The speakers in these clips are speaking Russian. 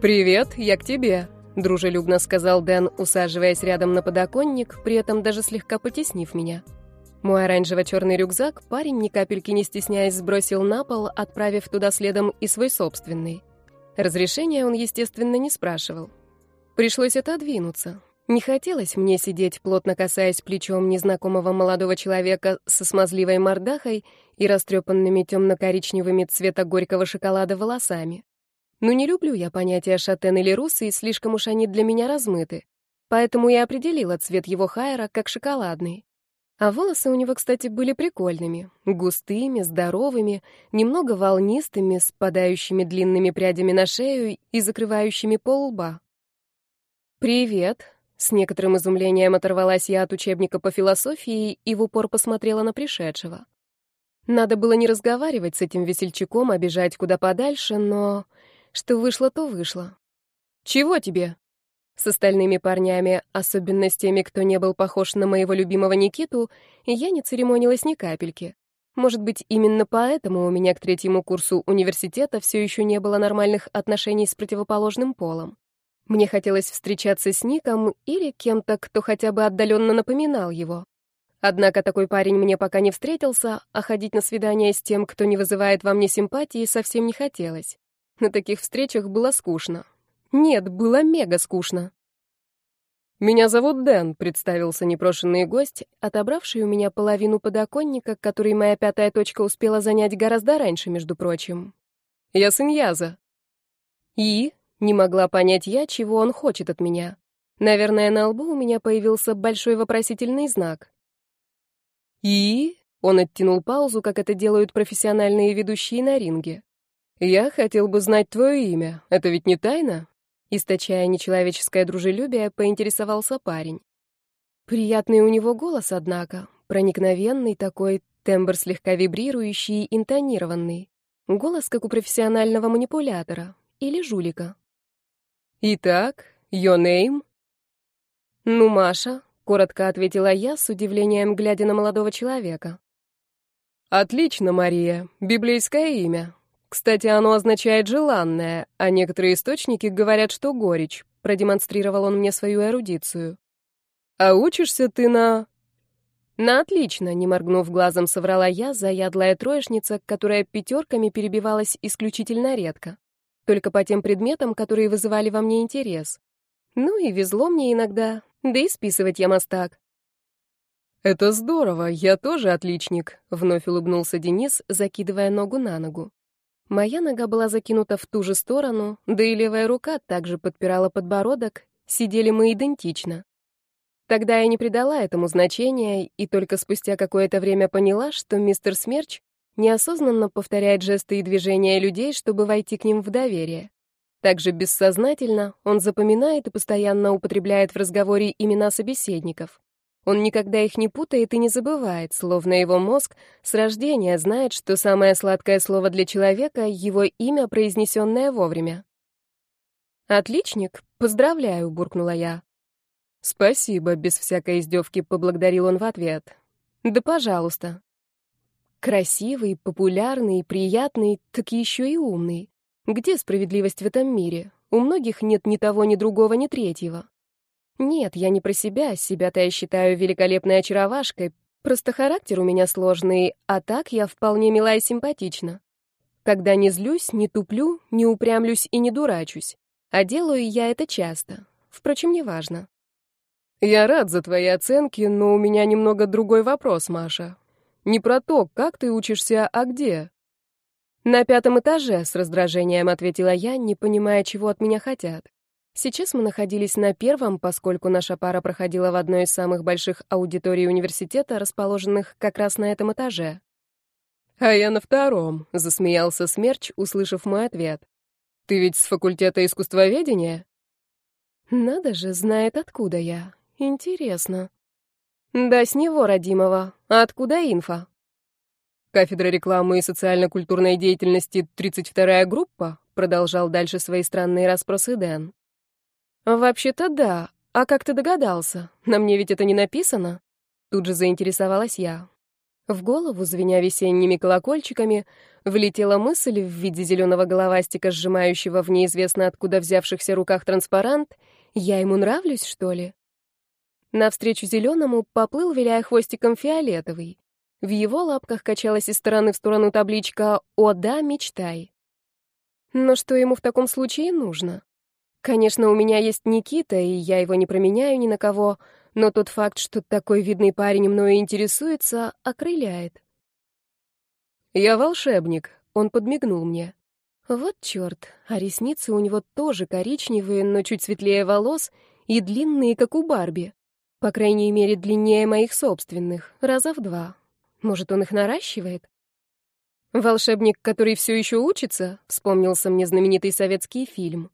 «Привет, я к тебе», — дружелюбно сказал Дэн, усаживаясь рядом на подоконник, при этом даже слегка потеснив меня. Мой оранжево-черный рюкзак парень, ни капельки не стесняясь, сбросил на пол, отправив туда следом и свой собственный. Разрешения он, естественно, не спрашивал. Пришлось отодвинуться. Не хотелось мне сидеть, плотно касаясь плечом незнакомого молодого человека со смазливой мордахой и растрепанными темно-коричневыми цвета горького шоколада волосами. Но не люблю я понятия шатен или русы, и слишком уж они для меня размыты. Поэтому я определила цвет его хайра как шоколадный. А волосы у него, кстати, были прикольными. Густыми, здоровыми, немного волнистыми, спадающими длинными прядями на шею и закрывающими пол лба. «Привет», — с некоторым изумлением оторвалась я от учебника по философии и в упор посмотрела на пришедшего. Надо было не разговаривать с этим весельчаком, а бежать куда подальше, но что вышло, то вышло. «Чего тебе?» С остальными парнями, особенно с теми, кто не был похож на моего любимого Никиту, я не церемонилась ни капельки. Может быть, именно поэтому у меня к третьему курсу университета все еще не было нормальных отношений с противоположным полом. Мне хотелось встречаться с Ником или кем-то, кто хотя бы отдаленно напоминал его. Однако такой парень мне пока не встретился, а ходить на свидание с тем, кто не вызывает во мне симпатии, совсем не хотелось. На таких встречах было скучно. Нет, было мега скучно. «Меня зовут Дэн», — представился непрошенный гость, отобравший у меня половину подоконника, который моя пятая точка успела занять гораздо раньше, между прочим. «Я сын Яза». «И?» — не могла понять я, чего он хочет от меня. Наверное, на лбу у меня появился большой вопросительный знак. «И?» — он оттянул паузу, как это делают профессиональные ведущие на ринге. «Я хотел бы знать твое имя. Это ведь не тайна?» Источая нечеловеческое дружелюбие, поинтересовался парень. Приятный у него голос, однако, проникновенный такой, тембр слегка вибрирующий, интонированный. Голос, как у профессионального манипулятора или жулика. «Итак, your name?» «Ну, Маша», — коротко ответила я, с удивлением глядя на молодого человека. «Отлично, Мария. Библейское имя. Кстати, оно означает «желанное», а некоторые источники говорят, что «горечь», — продемонстрировал он мне свою эрудицию. «А учишься ты на...» «На отлично», — не моргнув глазом, соврала я, заядлая троечница, которая пятерками перебивалась исключительно редко. Только по тем предметам, которые вызывали во мне интерес. Ну и везло мне иногда, да и списывать я мастак. «Это здорово, я тоже отличник», — вновь улыбнулся Денис, закидывая ногу на ногу. Моя нога была закинута в ту же сторону, да и левая рука также подпирала подбородок, сидели мы идентично. Тогда я не придала этому значения и только спустя какое-то время поняла, что мистер Смерч неосознанно повторяет жесты и движения людей, чтобы войти к ним в доверие. Также бессознательно он запоминает и постоянно употребляет в разговоре имена собеседников. Он никогда их не путает и не забывает, словно его мозг с рождения знает, что самое сладкое слово для человека — его имя, произнесенное вовремя. «Отличник, поздравляю», — буркнула я. «Спасибо», — без всякой издевки поблагодарил он в ответ. «Да пожалуйста». Красивый, популярный, приятный, так еще и умный. Где справедливость в этом мире? У многих нет ни того, ни другого, ни третьего. Нет, я не про себя, себя-то я считаю великолепной очаровашкой, просто характер у меня сложный, а так я вполне мила и симпатична. Когда не злюсь, не туплю, не упрямлюсь и не дурачусь. А делаю я это часто. Впрочем, неважно. Я рад за твои оценки, но у меня немного другой вопрос, Маша. Не про то, как ты учишься, а где. На пятом этаже, с раздражением ответила я, не понимая, чего от меня хотят. Сейчас мы находились на первом, поскольку наша пара проходила в одной из самых больших аудиторий университета, расположенных как раз на этом этаже. «А я на втором», — засмеялся Смерч, услышав мой ответ. «Ты ведь с факультета искусствоведения?» «Надо же, знает, откуда я. Интересно». «Да с него, родимого. А откуда инфа?» «Кафедра рекламы и социально-культурной деятельности, 32-я группа», продолжал дальше свои странные расспросы Дэн. «Вообще-то да. А как ты догадался? На мне ведь это не написано?» Тут же заинтересовалась я. В голову, звеня весенними колокольчиками, влетела мысль в виде зеленого головастика, сжимающего в неизвестно откуда взявшихся руках транспарант. «Я ему нравлюсь, что ли?» Навстречу зеленому поплыл, виляя хвостиком, фиолетовый. В его лапках качалась из стороны в сторону табличка «О да, мечтай». Но что ему в таком случае нужно? Конечно, у меня есть Никита, и я его не променяю ни на кого, но тот факт, что такой видный парень мною интересуется, окрыляет. «Я волшебник», — он подмигнул мне. Вот черт, а ресницы у него тоже коричневые, но чуть светлее волос и длинные, как у Барби. По крайней мере, длиннее моих собственных, раза в два. Может, он их наращивает? «Волшебник, который все еще учится?» — вспомнился мне знаменитый советский фильм.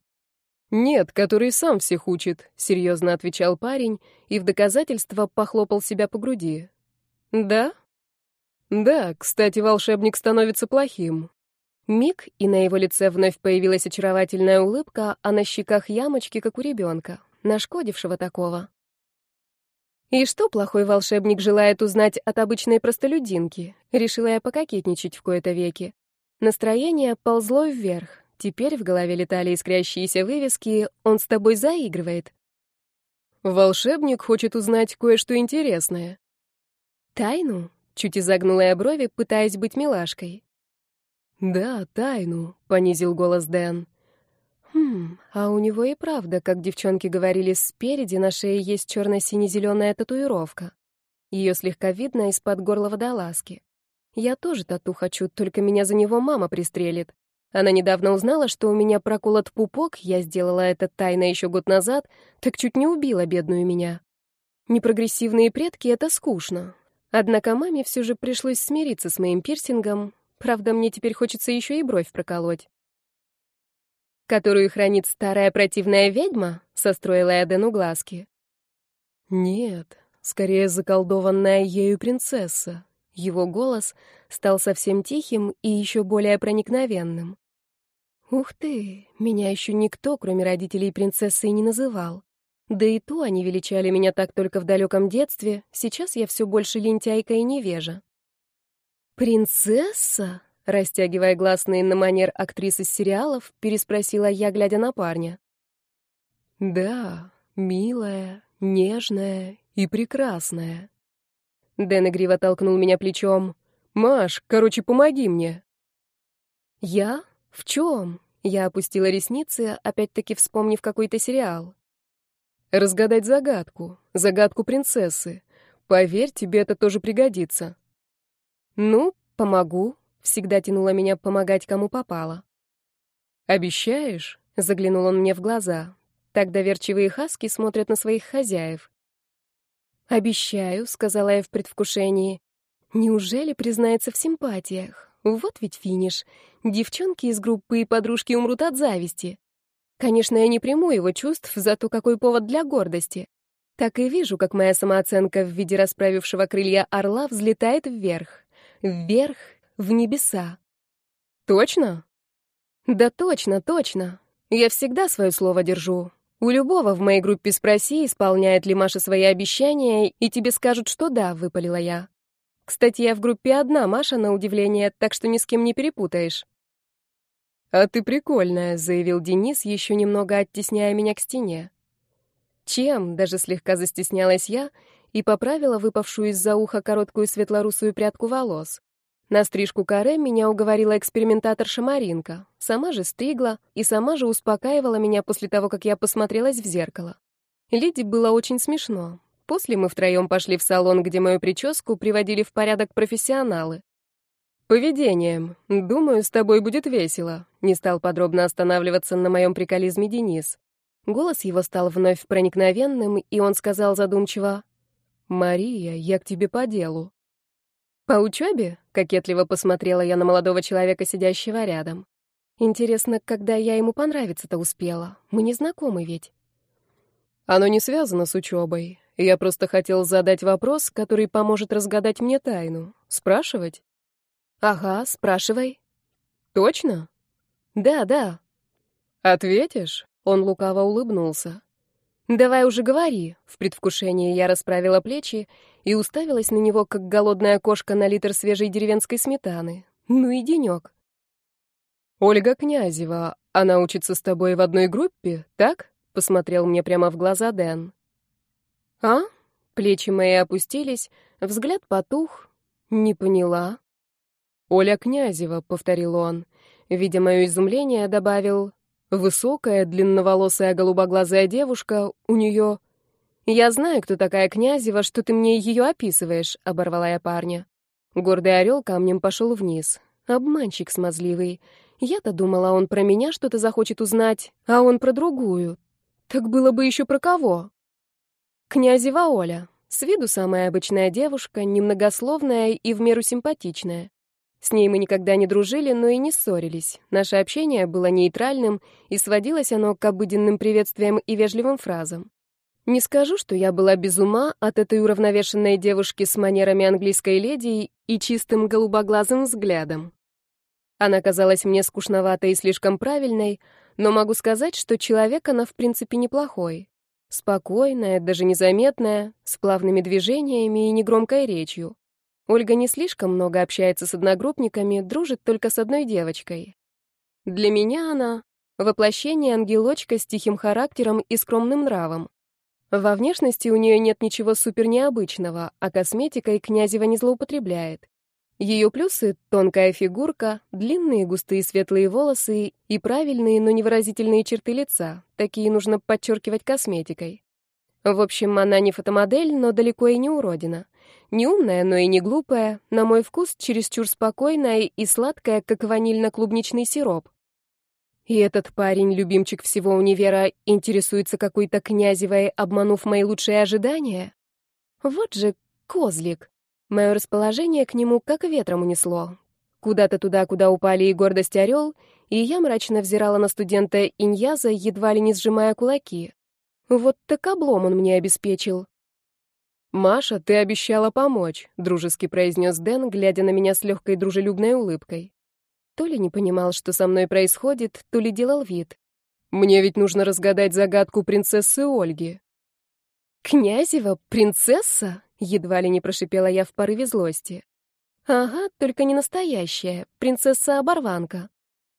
«Нет, который сам всех учит», — серьезно отвечал парень и в доказательство похлопал себя по груди. «Да?» «Да, кстати, волшебник становится плохим». Миг, и на его лице вновь появилась очаровательная улыбка, а на щеках ямочки, как у ребенка, нашкодившего такого. И что плохой волшебник желает узнать от обычной простолюдинки? Решила я пококетничать в кои-то веки. Настроение ползло вверх. Теперь в голове летали искрящиеся вывески «Он с тобой заигрывает». Волшебник хочет узнать кое-что интересное. Тайну? Чуть изогнула я брови, пытаясь быть милашкой. Да, тайну, понизил голос Дэн. Хм, а у него и правда, как девчонки говорили, спереди на шее есть черно-сине-зеленая татуировка. Ее слегка видно из-под горла водолазки. Я тоже тату хочу, только меня за него мама пристрелит. Она недавно узнала, что у меня проколот пупок, я сделала это тайно еще год назад, так чуть не убила бедную меня. Непрогрессивные предки — это скучно. Однако маме все же пришлось смириться с моим пирсингом, правда, мне теперь хочется еще и бровь проколоть. «Которую хранит старая противная ведьма?» — состроила я Дэну глазки. «Нет, скорее заколдованная ею принцесса». Его голос стал совсем тихим и еще более проникновенным. Ух ты, меня еще никто, кроме родителей принцессы, не называл. Да и то они величали меня так только в далеком детстве, сейчас я все больше лентяйка и невежа. «Принцесса?» — растягивая гласные на манер актрисы сериалов, переспросила я, глядя на парня. «Да, милая, нежная и прекрасная». Дэн игриво толкнул меня плечом. «Маш, короче, помоги мне». «Я? В чем?» Я опустила ресницы, опять-таки вспомнив какой-то сериал. Разгадать загадку, загадку принцессы. Поверь, тебе это тоже пригодится. Ну, помогу. Всегда тянула меня помогать кому попало. Обещаешь? Заглянул он мне в глаза. Так доверчивые хаски смотрят на своих хозяев. «Обещаю», — сказала я в предвкушении. «Неужели признается в симпатиях? Вот ведь финиш. Девчонки из группы и подружки умрут от зависти. Конечно, я не приму его чувств, зато какой повод для гордости. Так и вижу, как моя самооценка в виде расправившего крылья орла взлетает вверх. Вверх, в небеса. Точно? Да точно, точно. Я всегда свое слово держу. У любого в моей группе спроси, исполняет ли Маша свои обещания, и тебе скажут, что да, выпалила я. Кстати, я в группе одна, Маша, на удивление, так что ни с кем не перепутаешь. «А ты прикольная», — заявил Денис, еще немного оттесняя меня к стене. Чем? Даже слегка застеснялась я и поправила выпавшую из-за уха короткую светлорусую прядку волос. На стрижку каре меня уговорила экспериментаторша Маринка. Сама же стригла и сама же успокаивала меня после того, как я посмотрелась в зеркало. Лиде было очень смешно. После мы втроем пошли в салон, где мою прическу приводили в порядок профессионалы. «Поведением. Думаю, с тобой будет весело», — не стал подробно останавливаться на моем приколизме Денис. Голос его стал вновь проникновенным, и он сказал задумчиво, «Мария, я к тебе по делу». «По учебе?» — кокетливо посмотрела я на молодого человека, сидящего рядом. «Интересно, когда я ему понравиться-то успела? Мы не знакомы ведь». «Оно не связано с учебой. Я просто хотел задать вопрос, который поможет разгадать мне тайну. Спрашивать? Ага, спрашивай. Точно? Да, да. Ответишь? Он лукаво улыбнулся. Давай уже говори. В предвкушении я расправила плечи и уставилась на него, как голодная кошка на литр свежей деревенской сметаны. Ну и денек. Ольга Князева, она учится с тобой в одной группе, так? Посмотрел мне прямо в глаза Дэн. А? Плечи мои опустились, взгляд потух. Не поняла. Оля Князева, повторил он. Видя мое изумление, добавил: высокая, длинноволосая, голубоглазая девушка, у нее... «Я знаю, кто такая Князева, что ты мне ее описываешь», — оборвала я парня. Гордый орел камнем пошел вниз. Обманщик смазливый. Я-то думала, он про меня что-то захочет узнать, а он про другую. Так было бы еще про кого? Князева Оля. С виду самая обычная девушка, немногословная и в меру симпатичная. С ней мы никогда не дружили, но и не ссорились. Наше общение было нейтральным, и сводилось оно к обыденным приветствиям и вежливым фразам. Не скажу, что я была без ума от этой уравновешенной девушки с манерами английской леди и чистым голубоглазым взглядом. Она казалась мне скучноватой и слишком правильной, но могу сказать, что человек она в принципе неплохой. Спокойная, даже незаметная, с плавными движениями и негромкой речью. Ольга не слишком много общается с одногруппниками, дружит только с одной девочкой. Для меня она — воплощение ангелочка с тихим характером и скромным нравом. Во внешности у нее нет ничего супер необычного, а косметикой Князева не злоупотребляет. Ее плюсы — тонкая фигурка, длинные густые светлые волосы и правильные, но невыразительные черты лица. Такие нужно подчеркивать косметикой. В общем, она не фотомодель, но далеко и не уродина. Не умная, но и не глупая, на мой вкус чересчур спокойная и сладкая, как ванильно-клубничный сироп. И этот парень, любимчик всего универа, интересуется какой-то князевой, обманув мои лучшие ожидания? Вот же козлик. Мое расположение к нему как ветром унесло. Куда-то туда, куда упали и гордость орел, и я мрачно взирала на студента Иньяза, едва ли не сжимая кулаки. Вот так облом он мне обеспечил. «Маша, ты обещала помочь», — дружески произнес Дэн, глядя на меня с легкой дружелюбной улыбкой. То ли не понимал, что со мной происходит, то ли делал вид. «Мне ведь нужно разгадать загадку принцессы Ольги». «Князева? Принцесса?» Едва ли не прошипела я в порыве злости. Ага, только не настоящая, принцесса-оборванка.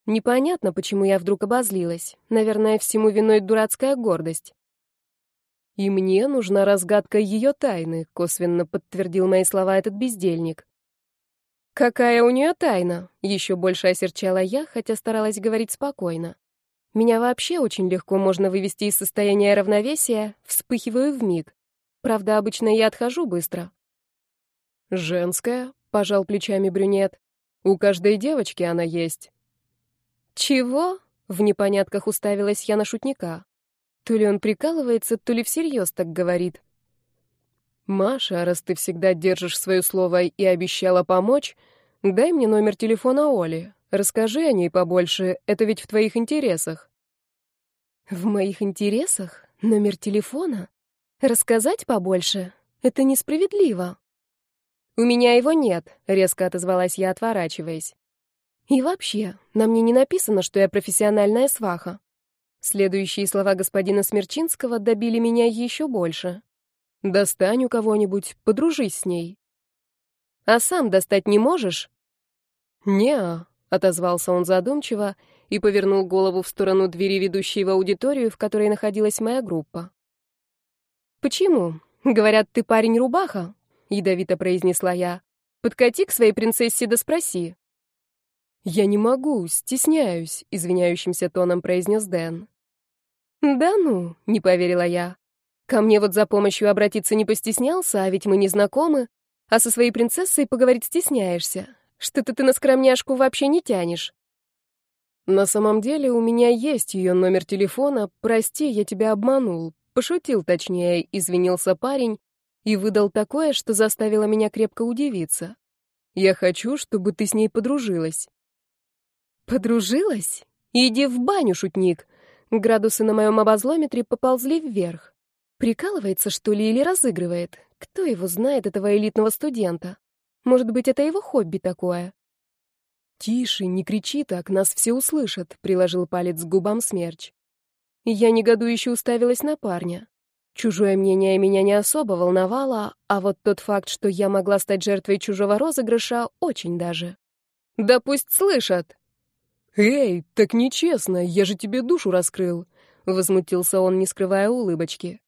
Непонятно, почему я вдруг обозлилась. Наверное, всему виной дурацкая гордость. «И мне нужна разгадка ее тайны», — косвенно подтвердил мои слова этот бездельник. «Какая у нее тайна?» — еще больше осерчала я, хотя старалась говорить спокойно. Меня вообще очень легко можно вывести из состояния равновесия, вспыхиваю в миг. Правда, обычно я отхожу быстро. «Женская?» — пожал плечами брюнет. «У каждой девочки она есть». «Чего?» — в непонятках уставилась я на шутника. То ли он прикалывается, то ли всерьез так говорит. «Маша, раз ты всегда держишь свое слово и обещала помочь, дай мне номер телефона Оли. Расскажи о ней побольше, это ведь в твоих интересах». «В моих интересах? Номер телефона?» Рассказать побольше? Это несправедливо. У меня его нет, резко отозвалась я, отворачиваясь. И вообще, на мне не написано, что я профессиональная сваха. Следующие слова господина Смерчинского добили меня еще больше. Достань у кого-нибудь, подружись с ней. А сам достать не можешь? Не, отозвался он задумчиво и повернул голову в сторону двери, ведущей в аудиторию, в которой находилась моя группа. «Почему? Говорят, ты парень-рубаха», — ядовито произнесла я. «Подкати к своей принцессе да спроси». «Я не могу, стесняюсь», — извиняющимся тоном произнес Дэн. «Да ну», — не поверила я. «Ко мне вот за помощью обратиться не постеснялся, а ведь мы не знакомы, а со своей принцессой поговорить стесняешься. Что-то ты на скромняшку вообще не тянешь». «На самом деле у меня есть ее номер телефона. Прости, я тебя обманул. Пошутил, точнее, извинился парень и выдал такое, что заставило меня крепко удивиться. Я хочу, чтобы ты с ней подружилась. Подружилась? Иди в баню, шутник. Градусы на моем обозлометре поползли вверх. Прикалывается, что ли, или разыгрывает? Кто его знает, этого элитного студента? Может быть, это его хобби такое? «Тише, не кричи так, нас все услышат», — приложил палец к губам смерч. Я негодующе уставилась на парня. Чужое мнение меня не особо волновало, а вот тот факт, что я могла стать жертвой чужого розыгрыша, очень даже. Да пусть слышат. «Эй, так нечестно, я же тебе душу раскрыл», — возмутился он, не скрывая улыбочки.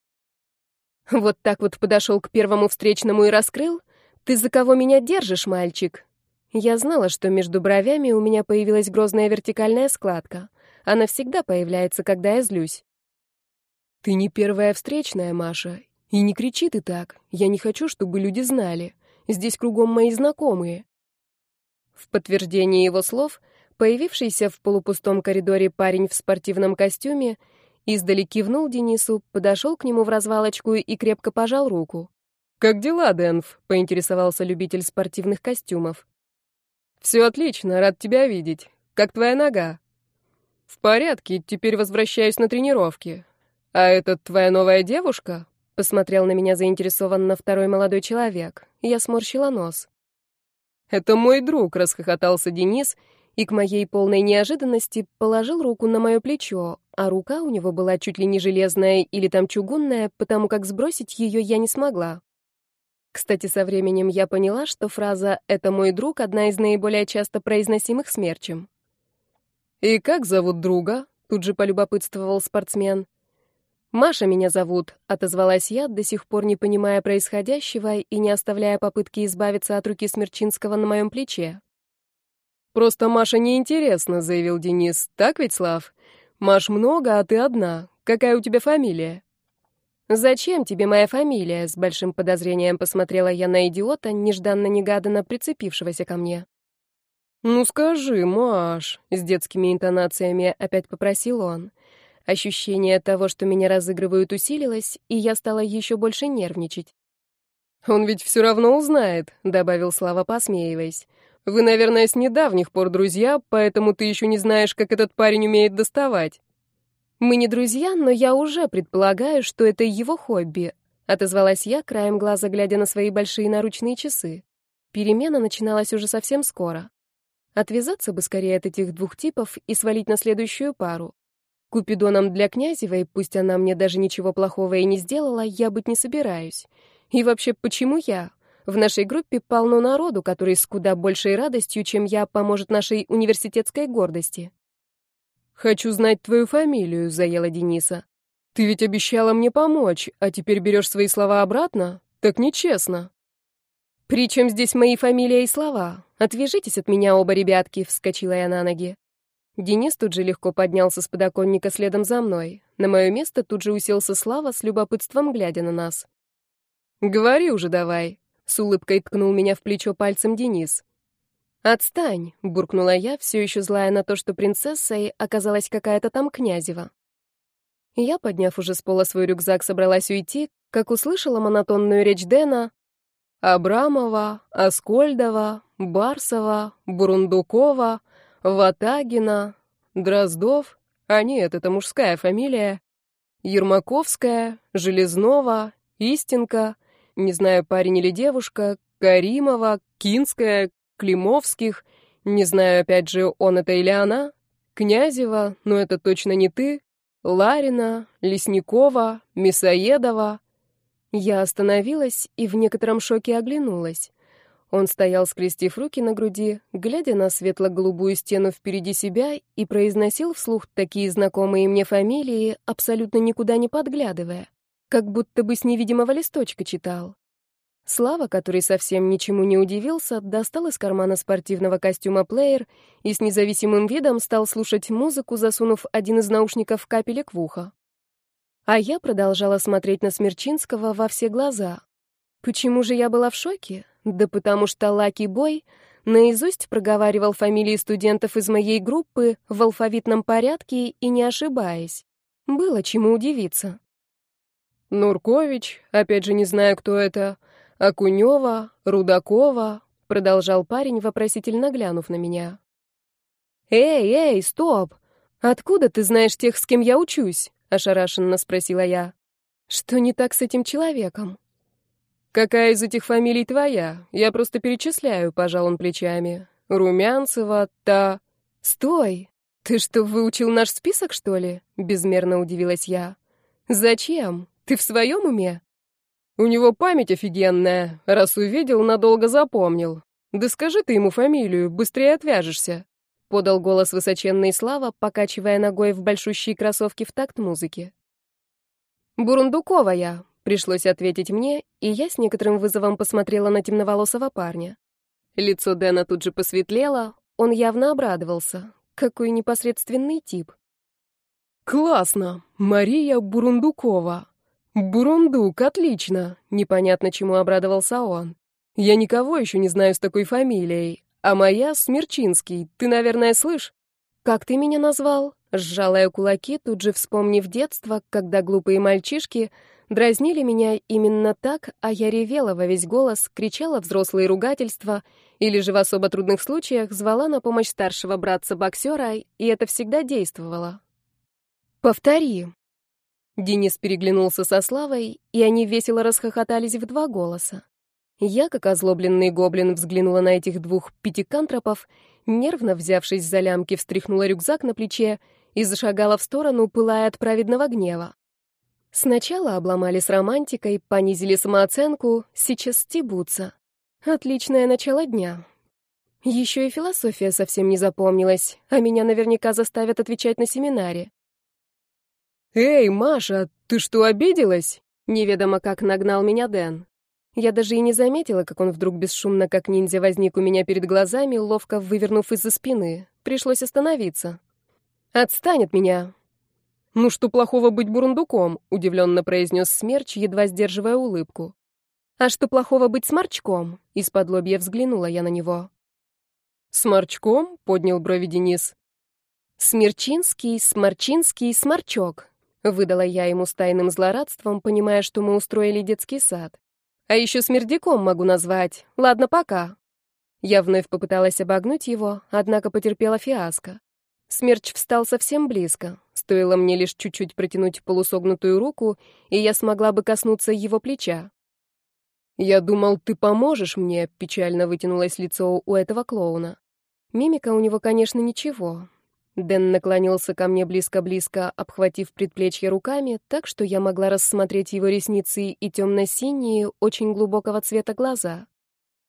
«Вот так вот подошел к первому встречному и раскрыл? Ты за кого меня держишь, мальчик?» Я знала, что между бровями у меня появилась грозная вертикальная складка. Она всегда появляется, когда я злюсь. «Ты не первая встречная, Маша. И не кричи ты так. Я не хочу, чтобы люди знали. Здесь кругом мои знакомые». В подтверждение его слов, появившийся в полупустом коридоре парень в спортивном костюме издали кивнул Денису, подошел к нему в развалочку и крепко пожал руку. «Как дела, Дэнф?» — поинтересовался любитель спортивных костюмов. «Все отлично, рад тебя видеть. Как твоя нога?» «В порядке, теперь возвращаюсь на тренировки. «А это твоя новая девушка?» — посмотрел на меня заинтересованно второй молодой человек. Я сморщила нос. «Это мой друг», — расхохотался Денис, и к моей полной неожиданности положил руку на мое плечо, а рука у него была чуть ли не железная или там чугунная, потому как сбросить ее я не смогла. Кстати, со временем я поняла, что фраза «это мой друг» — одна из наиболее часто произносимых смерчем. «И как зовут друга?» — тут же полюбопытствовал спортсмен. «Маша меня зовут», — отозвалась я, до сих пор не понимая происходящего и не оставляя попытки избавиться от руки Смерчинского на моем плече. «Просто Маша неинтересно», — заявил Денис. «Так ведь, Слав? Маш много, а ты одна. Какая у тебя фамилия?» «Зачем тебе моя фамилия?» — с большим подозрением посмотрела я на идиота, нежданно-негаданно прицепившегося ко мне. «Ну скажи, Маш», — с детскими интонациями опять попросил он. Ощущение того, что меня разыгрывают, усилилось, и я стала еще больше нервничать. «Он ведь все равно узнает», — добавил Слава, посмеиваясь. «Вы, наверное, с недавних пор друзья, поэтому ты еще не знаешь, как этот парень умеет доставать». «Мы не друзья, но я уже предполагаю, что это его хобби», — отозвалась я, краем глаза глядя на свои большие наручные часы. Перемена начиналась уже совсем скоро. Отвязаться бы скорее от этих двух типов и свалить на следующую пару. Купидоном для Князевой, пусть она мне даже ничего плохого и не сделала, я быть не собираюсь. И вообще, почему я? В нашей группе полно народу, который с куда большей радостью, чем я, поможет нашей университетской гордости. «Хочу знать твою фамилию», — заела Дениса. «Ты ведь обещала мне помочь, а теперь берешь свои слова обратно? Так нечестно». «При чем здесь мои фамилия и слова? Отвяжитесь от меня оба, ребятки», — вскочила я на ноги. Денис тут же легко поднялся с подоконника следом за мной. На мое место тут же уселся Слава с любопытством, глядя на нас. «Говори уже давай», — с улыбкой ткнул меня в плечо пальцем Денис. «Отстань», — буркнула я, все еще злая на то, что принцессой оказалась какая-то там князева. Я, подняв уже с пола свой рюкзак, собралась уйти, как услышала монотонную речь Дэна «Абрамова, Аскольдова, Барсова, Бурундукова», Ватагина, Дроздов, а нет, это мужская фамилия, Ермаковская, Железнова, Истинка, не знаю, парень или девушка, Каримова, Кинская, Климовских, не знаю, опять же, он это или она, Князева, но это точно не ты, Ларина, Лесникова, Мясоедова. Я остановилась и в некотором шоке оглянулась. Он стоял, скрестив руки на груди, глядя на светло-голубую стену впереди себя и произносил вслух такие знакомые мне фамилии, абсолютно никуда не подглядывая, как будто бы с невидимого листочка читал. Слава, который совсем ничему не удивился, достал из кармана спортивного костюма плеер и с независимым видом стал слушать музыку, засунув один из наушников капелек в ухо. А я продолжала смотреть на Смерчинского во все глаза. Почему же я была в шоке? Да потому что Лаки Бой наизусть проговаривал фамилии студентов из моей группы в алфавитном порядке и не ошибаясь. Было чему удивиться. «Нуркович, опять же не знаю, кто это, Акунева, Рудакова», продолжал парень, вопросительно глянув на меня. «Эй, эй, стоп! Откуда ты знаешь тех, с кем я учусь?» — ошарашенно спросила я. «Что не так с этим человеком?» «Какая из этих фамилий твоя? Я просто перечисляю», — пожал он плечами. «Румянцева, та...» «Стой! Ты что, выучил наш список, что ли?» — безмерно удивилась я. «Зачем? Ты в своем уме?» «У него память офигенная. Раз увидел, надолго запомнил. Да скажи ты ему фамилию, быстрее отвяжешься», — подал голос высоченный Слава, покачивая ногой в большущие кроссовки в такт музыки. «Бурундукова я», — пришлось ответить мне, и я с некоторым вызовом посмотрела на темноволосого парня. Лицо Дэна тут же посветлело, он явно обрадовался. Какой непосредственный тип. «Классно! Мария Бурундукова!» «Бурундук, отлично!» — непонятно чему обрадовался он. «Я никого еще не знаю с такой фамилией, а моя — Смерчинский. Ты, наверное, слышь?» «Как ты меня назвал?» Сжала я кулаки, тут же вспомнив детство, когда глупые мальчишки дразнили меня именно так, а я ревела во весь голос, кричала взрослые ругательства или же в особо трудных случаях звала на помощь старшего братца-боксера, и это всегда действовало. «Повтори». Денис переглянулся со Славой, и они весело расхохотались в два голоса. Я, как озлобленный гоблин, взглянула на этих двух пятикантропов, нервно взявшись за лямки, встряхнула рюкзак на плече и зашагала в сторону, пылая от праведного гнева. Сначала обломали с романтикой, понизили самооценку, сейчас стебутся. Отличное начало дня. Еще и философия совсем не запомнилась, а меня наверняка заставят отвечать на семинаре. «Эй, Маша, ты что, обиделась?» Неведомо как нагнал меня Дэн. Я даже и не заметила, как он вдруг бесшумно, как ниндзя, возник у меня перед глазами, ловко вывернув из-за спины. Пришлось остановиться. «Отстань от меня!» «Ну что плохого быть бурундуком?» — удивленно произнес Смерч, едва сдерживая улыбку. «А что плохого быть сморчком?» — из-под лобья взглянула я на него. «Сморчком?» — поднял брови Денис. «Смерчинский, Сморчинский, Сморчок», — выдала я ему с тайным злорадством, понимая, что мы устроили детский сад. «А еще смердяком могу назвать. Ладно, пока». Я вновь попыталась обогнуть его, однако потерпела фиаско. Смерч встал совсем близко. Стоило мне лишь чуть-чуть протянуть полусогнутую руку, и я смогла бы коснуться его плеча. «Я думал, ты поможешь мне», — печально вытянулось лицо у этого клоуна. Мимика у него, конечно, ничего. Дэн наклонился ко мне близко-близко, обхватив предплечье руками, так что я могла рассмотреть его ресницы и темно-синие, очень глубокого цвета глаза.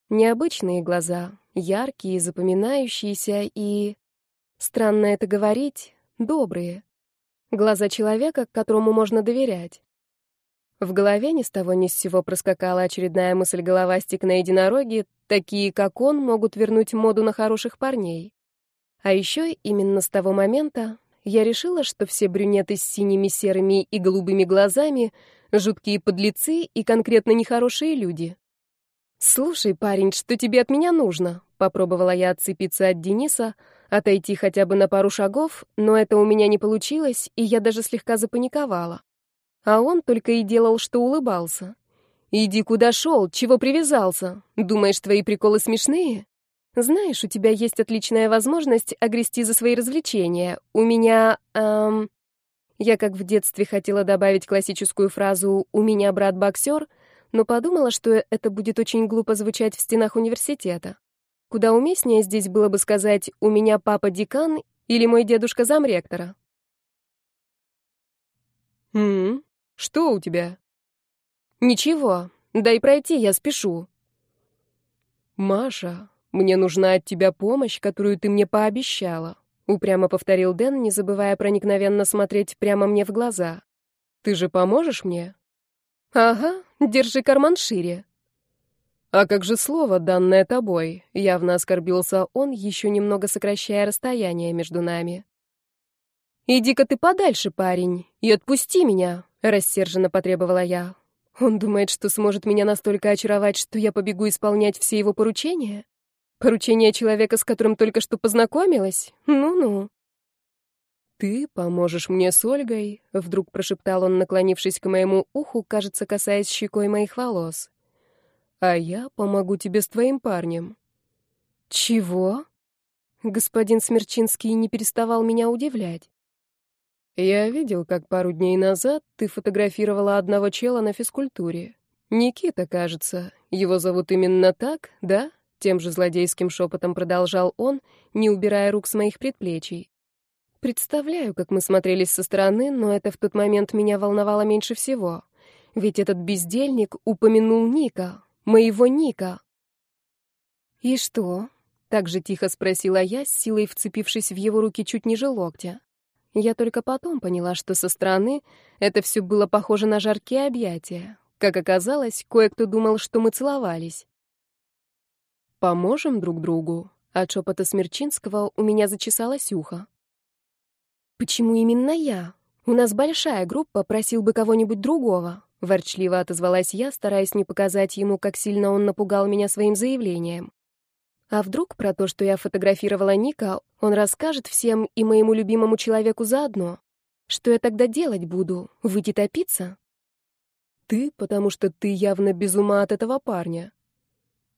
Необычные глаза, яркие, запоминающиеся и... Странно это говорить, добрые. Глаза человека, которому можно доверять. В голове ни с того ни с сего проскакала очередная мысль головастик на единороге, такие, как он, могут вернуть моду на хороших парней. А еще именно с того момента я решила, что все брюнеты с синими, серыми и голубыми глазами — жуткие подлецы и конкретно нехорошие люди. «Слушай, парень, что тебе от меня нужно?» Попробовала я отцепиться от Дениса, отойти хотя бы на пару шагов, но это у меня не получилось, и я даже слегка запаниковала. А он только и делал, что улыбался. «Иди куда шел, чего привязался? Думаешь, твои приколы смешные?» «Знаешь, у тебя есть отличная возможность огрести за свои развлечения. У меня... Эм...» Я, как в детстве, хотела добавить классическую фразу «у меня брат-боксер», но подумала, что это будет очень глупо звучать в стенах университета. Куда уместнее здесь было бы сказать «у меня папа декан» или «мой дедушка замректора». «М-м, что у тебя?» «Ничего, дай пройти, я спешу». «Маша, мне нужна от тебя помощь, которую ты мне пообещала», — упрямо повторил Дэн, не забывая проникновенно смотреть прямо мне в глаза. «Ты же поможешь мне?» «Ага, держи карман шире», «А как же слово, данное тобой?» — явно оскорбился он, еще немного сокращая расстояние между нами. «Иди-ка ты подальше, парень, и отпусти меня!» — рассерженно потребовала я. «Он думает, что сможет меня настолько очаровать, что я побегу исполнять все его поручения? Поручения человека, с которым только что познакомилась? Ну-ну!» «Ты поможешь мне с Ольгой?» — вдруг прошептал он, наклонившись к моему уху, кажется, касаясь щекой моих волос а я помогу тебе с твоим парнем». «Чего?» Господин Смерчинский не переставал меня удивлять. «Я видел, как пару дней назад ты фотографировала одного чела на физкультуре. Никита, кажется. Его зовут именно так, да?» Тем же злодейским шепотом продолжал он, не убирая рук с моих предплечий. Представляю, как мы смотрелись со стороны, но это в тот момент меня волновало меньше всего. Ведь этот бездельник упомянул Ника, моего Ника. «И что?» — так же тихо спросила я, с силой вцепившись в его руки чуть ниже локтя. Я только потом поняла, что со стороны это все было похоже на жаркие объятия. Как оказалось, кое-кто думал, что мы целовались. «Поможем друг другу?» От шепота Смерчинского у меня зачесалось ухо. «Почему именно я? У нас большая группа, просил бы кого-нибудь другого», — ворчливо отозвалась я, стараясь не показать ему, как сильно он напугал меня своим заявлением. А вдруг про то, что я фотографировала Ника, он расскажет всем и моему любимому человеку заодно? Что я тогда делать буду? Выйти топиться? Ты, потому что ты явно без ума от этого парня.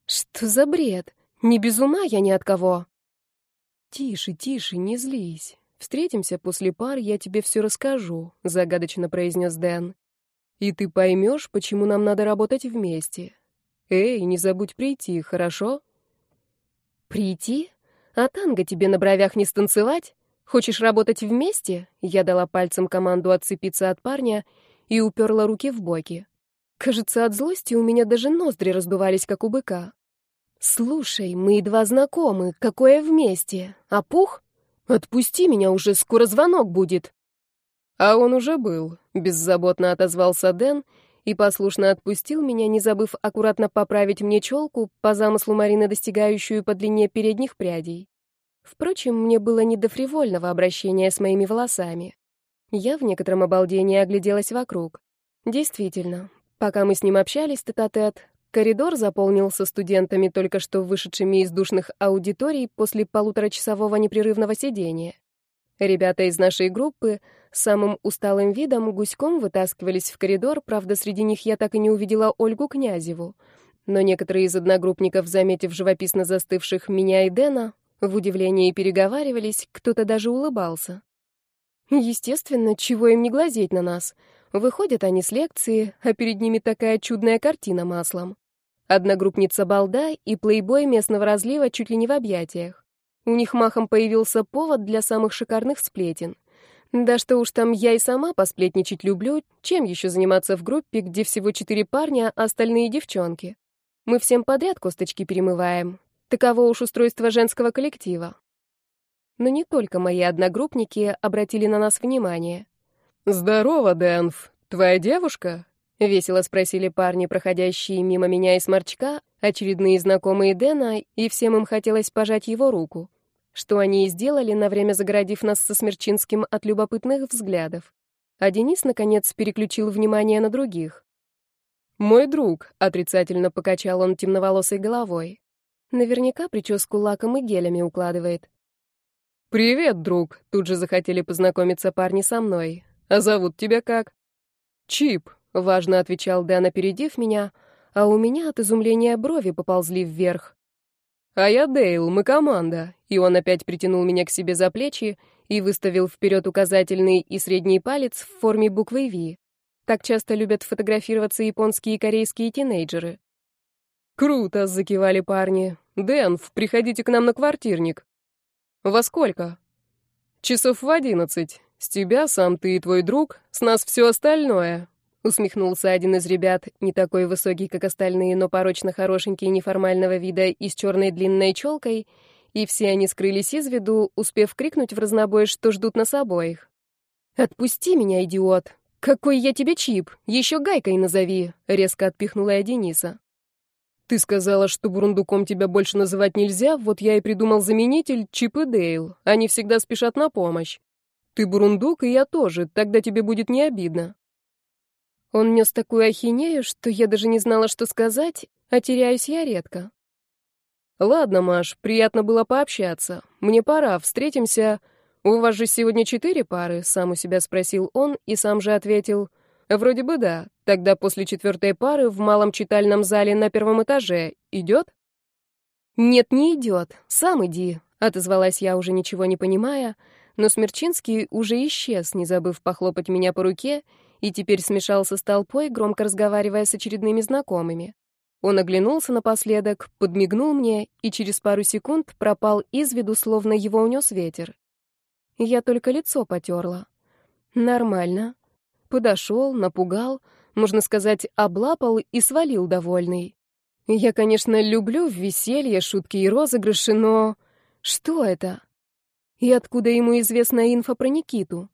Что за бред? Не без ума я ни от кого. Тише, тише, не злись. Встретимся после пар, я тебе все расскажу, загадочно произнес Дэн. И ты поймешь, почему нам надо работать вместе. Эй, не забудь прийти, хорошо? «Прийти? А танго тебе на бровях не станцевать? Хочешь работать вместе?» Я дала пальцем команду отцепиться от парня и уперла руки в боки. Кажется, от злости у меня даже ноздри раздувались, как у быка. «Слушай, мы едва знакомы. Какое вместе? А пух? Отпусти меня уже, скоро звонок будет». «А он уже был», — беззаботно отозвался Дэн и послушно отпустил меня, не забыв аккуратно поправить мне челку, по замыслу Марины достигающую по длине передних прядей. Впрочем, мне было не до фривольного обращения с моими волосами. Я в некотором обалдении огляделась вокруг. Действительно, пока мы с ним общались тет-а-тет, -тет, коридор заполнился студентами, только что вышедшими из душных аудиторий после полуторачасового непрерывного сидения. Ребята из нашей группы самым усталым видом гуськом вытаскивались в коридор, правда, среди них я так и не увидела Ольгу Князеву. Но некоторые из одногруппников, заметив живописно застывших меня и Дэна, в удивлении переговаривались, кто-то даже улыбался. Естественно, чего им не глазеть на нас. Выходят они с лекции, а перед ними такая чудная картина маслом. Одногруппница балда и плейбой местного разлива чуть ли не в объятиях. У них махом появился повод для самых шикарных сплетен. Да что уж там, я и сама посплетничать люблю, чем еще заниматься в группе, где всего четыре парня, а остальные девчонки. Мы всем подряд косточки перемываем. Таково уж устройство женского коллектива. Но не только мои одногруппники обратили на нас внимание. «Здорово, Дэнф. Твоя девушка?» — весело спросили парни, проходящие мимо меня и сморчка, очередные знакомые Дэна, и всем им хотелось пожать его руку что они и сделали, на время загородив нас со Смерчинским от любопытных взглядов. А Денис, наконец, переключил внимание на других. «Мой друг», — отрицательно покачал он темноволосой головой. Наверняка прическу лаком и гелями укладывает. «Привет, друг», — тут же захотели познакомиться парни со мной. «А зовут тебя как?» «Чип», — важно отвечал Дэн, опередив меня, а у меня от изумления брови поползли вверх. «А я Дейл, мы команда». И он опять притянул меня к себе за плечи и выставил вперед указательный и средний палец в форме буквы «Ви». Так часто любят фотографироваться японские и корейские тинейджеры. «Круто!» — закивали парни. «Дэнф, приходите к нам на квартирник». «Во сколько?» «Часов в одиннадцать. С тебя сам ты и твой друг, с нас все остальное. Усмехнулся один из ребят, не такой высокий, как остальные, но порочно хорошенький, неформального вида и с черной длинной челкой, и все они скрылись из виду, успев крикнуть в разнобой, что ждут нас обоих. «Отпусти меня, идиот! Какой я тебе чип! Еще гайкой назови!» — резко отпихнула я Дениса. «Ты сказала, что бурундуком тебя больше называть нельзя, вот я и придумал заменитель Чип и Дейл. Они всегда спешат на помощь. Ты бурундук, и я тоже, тогда тебе будет не обидно». Он нес такую ахинею, что я даже не знала, что сказать, а теряюсь я редко. «Ладно, Маш, приятно было пообщаться. Мне пора, встретимся. У вас же сегодня четыре пары?» — сам у себя спросил он и сам же ответил. «Вроде бы да. Тогда после четвертой пары в малом читальном зале на первом этаже. Идет?» «Нет, не идет. Сам иди», — отозвалась я, уже ничего не понимая, но Смерчинский уже исчез, не забыв похлопать меня по руке, и теперь смешался с толпой, громко разговаривая с очередными знакомыми. Он оглянулся напоследок, подмигнул мне и через пару секунд пропал из виду, словно его унес ветер. Я только лицо потерла. Нормально. Подошел, напугал, можно сказать, облапал и свалил довольный. Я, конечно, люблю веселье, шутки и розыгрыши, но... Что это? И откуда ему известна инфа про Никиту?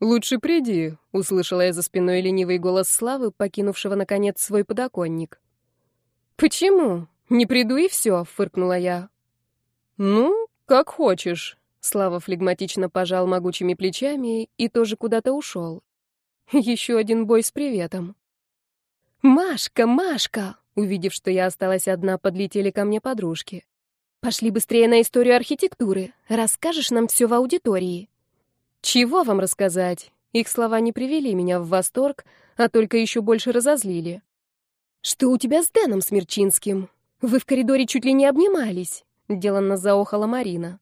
«Лучше приди», — услышала я за спиной ленивый голос Славы, покинувшего, наконец, свой подоконник. «Почему? Не приду и все», — фыркнула я. «Ну, как хочешь», — Слава флегматично пожал могучими плечами и тоже куда-то ушел. Еще один бой с приветом. «Машка, Машка!» Увидев, что я осталась одна, подлетели ко мне подружки. «Пошли быстрее на историю архитектуры. Расскажешь нам все в аудитории». Чего вам рассказать? Их слова не привели меня в восторг, а только еще больше разозлили. Что у тебя с Дэном Смерчинским? Вы в коридоре чуть ли не обнимались, деланно заохала Марина.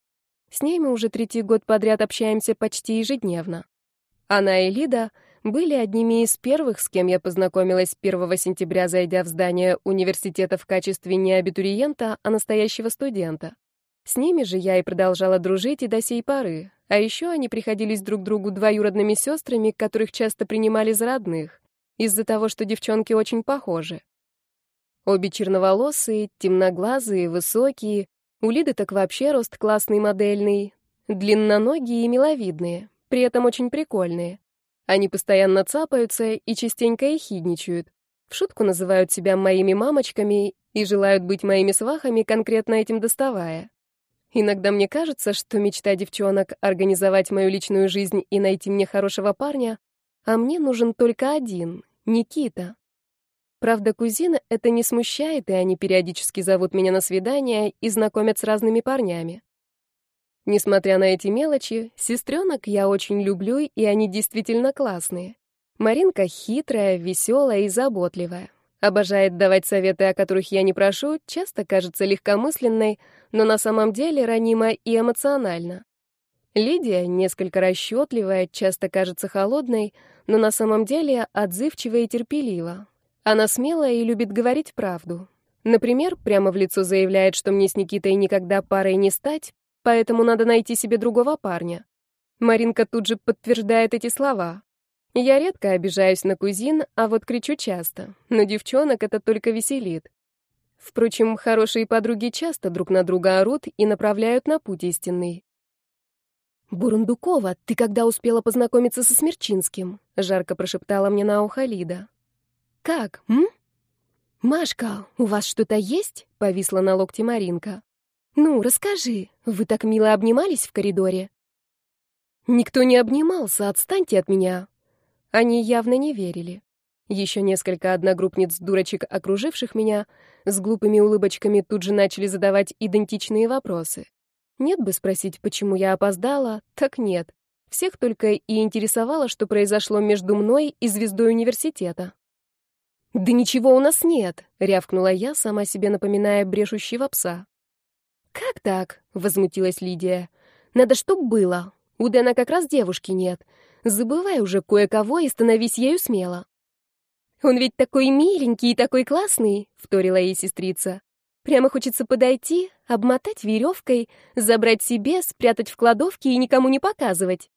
С ней мы уже третий год подряд общаемся почти ежедневно. Она и Лида были одними из первых, с кем я познакомилась 1 сентября, зайдя в здание университета в качестве не абитуриента, а настоящего студента. С ними же я и продолжала дружить и до сей поры, а еще они приходились друг другу двоюродными сестрами, которых часто принимали за родных, из-за того, что девчонки очень похожи. Обе черноволосые, темноглазые, высокие, у Лиды так вообще рост классный модельный, длинноногие и миловидные, при этом очень прикольные. Они постоянно цапаются и частенько ехидничают. В шутку называют себя моими мамочками и желают быть моими свахами, конкретно этим доставая. Иногда мне кажется, что мечта девчонок — организовать мою личную жизнь и найти мне хорошего парня, а мне нужен только один — Никита. Правда, кузина это не смущает, и они периодически зовут меня на свидания и знакомят с разными парнями. Несмотря на эти мелочи, сестренок я очень люблю, и они действительно классные. Маринка хитрая, веселая и заботливая. Обожает давать советы, о которых я не прошу, часто кажется легкомысленной, но на самом деле ранима и эмоционально. Лидия несколько расчетливая, часто кажется холодной, но на самом деле отзывчивая и терпелива. Она смелая и любит говорить правду. Например, прямо в лицо заявляет, что мне с Никитой никогда парой не стать, поэтому надо найти себе другого парня. Маринка тут же подтверждает эти слова. Я редко обижаюсь на кузин, а вот кричу часто. Но девчонок это только веселит. Впрочем, хорошие подруги часто друг на друга орут и направляют на путь истинный. «Бурундукова, ты когда успела познакомиться со Смерчинским?» — жарко прошептала мне на ухо Лида. «Как, м?» «Машка, у вас что-то есть?» — повисла на локте Маринка. «Ну, расскажи, вы так мило обнимались в коридоре?» «Никто не обнимался, отстаньте от меня», они явно не верили. Еще несколько одногруппниц-дурочек, окруживших меня, с глупыми улыбочками тут же начали задавать идентичные вопросы. Нет бы спросить, почему я опоздала, так нет. Всех только и интересовало, что произошло между мной и звездой университета. «Да ничего у нас нет», — рявкнула я, сама себе напоминая брешущего пса. «Как так?» — возмутилась Лидия. «Надо, чтоб было. У Дэна как раз девушки нет. Забывай уже кое-кого и становись ею смело. Он ведь такой миленький и такой классный, вторила ей сестрица. Прямо хочется подойти, обмотать веревкой, забрать себе, спрятать в кладовке и никому не показывать.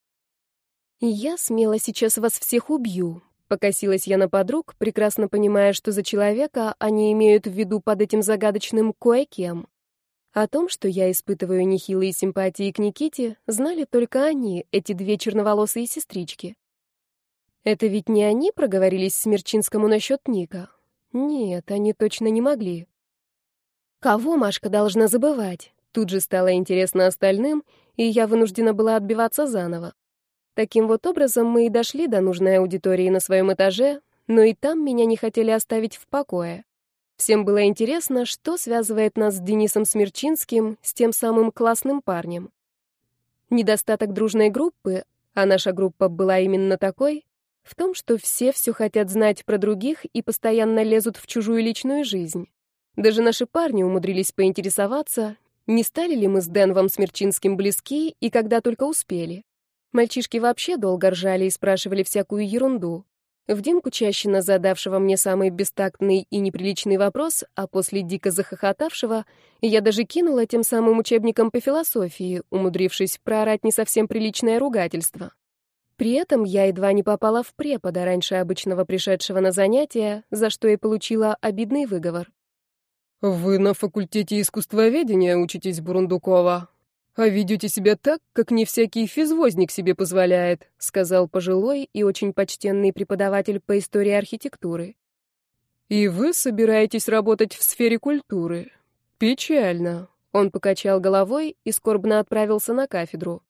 Я смело сейчас вас всех убью, покосилась я на подруг, прекрасно понимая, что за человека они имеют в виду под этим загадочным кое-кем. О том, что я испытываю нехилые симпатии к Никите, знали только они, эти две черноволосые сестрички. Это ведь не они проговорились Смерчинскому насчет Ника? Нет, они точно не могли. Кого Машка должна забывать? Тут же стало интересно остальным, и я вынуждена была отбиваться заново. Таким вот образом мы и дошли до нужной аудитории на своем этаже, но и там меня не хотели оставить в покое. Всем было интересно, что связывает нас с Денисом Смерчинским, с тем самым классным парнем. Недостаток дружной группы, а наша группа была именно такой, в том, что все все хотят знать про других и постоянно лезут в чужую личную жизнь. Даже наши парни умудрились поинтересоваться, не стали ли мы с Денвом Смерчинским близки и когда только успели. Мальчишки вообще долго ржали и спрашивали всякую ерунду. В Димку Чащина, задавшего мне самый бестактный и неприличный вопрос, а после дико захохотавшего, я даже кинула тем самым учебником по философии, умудрившись проорать не совсем приличное ругательство. При этом я едва не попала в препода раньше обычного пришедшего на занятия, за что и получила обидный выговор. «Вы на факультете искусствоведения учитесь, Бурундукова, а ведете себя так, как не всякий физвозник себе позволяет», сказал пожилой и очень почтенный преподаватель по истории архитектуры. «И вы собираетесь работать в сфере культуры. Печально». Он покачал головой и скорбно отправился на кафедру.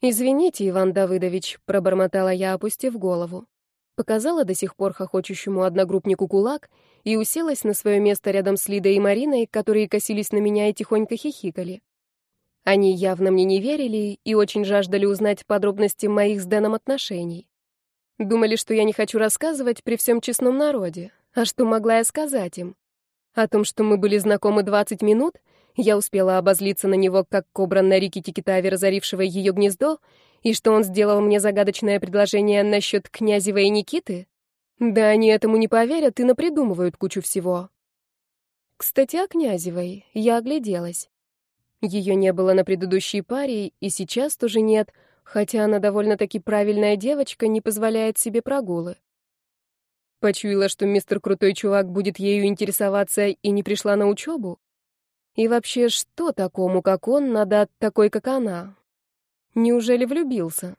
«Извините, Иван Давыдович», — пробормотала я, опустив голову. Показала до сих пор хохочущему одногруппнику кулак и уселась на свое место рядом с Лидой и Мариной, которые косились на меня и тихонько хихикали. Они явно мне не верили и очень жаждали узнать подробности моих с Дэном отношений. Думали, что я не хочу рассказывать при всем честном народе. А что могла я сказать им? О том, что мы были знакомы 20 минут, я успела обозлиться на него, как кобра на Рике Тикитаве, разорившего ее гнездо, и что он сделал мне загадочное предложение насчет Князева и Никиты? Да они этому не поверят и напридумывают кучу всего. Кстати, о Князевой я огляделась. Ее не было на предыдущей паре, и сейчас тоже нет, хотя она довольно-таки правильная девочка, не позволяет себе прогулы. Почуяла, что мистер Крутой Чувак будет ею интересоваться и не пришла на учебу? И вообще, что такому, как он, надо от такой, как она? Неужели влюбился?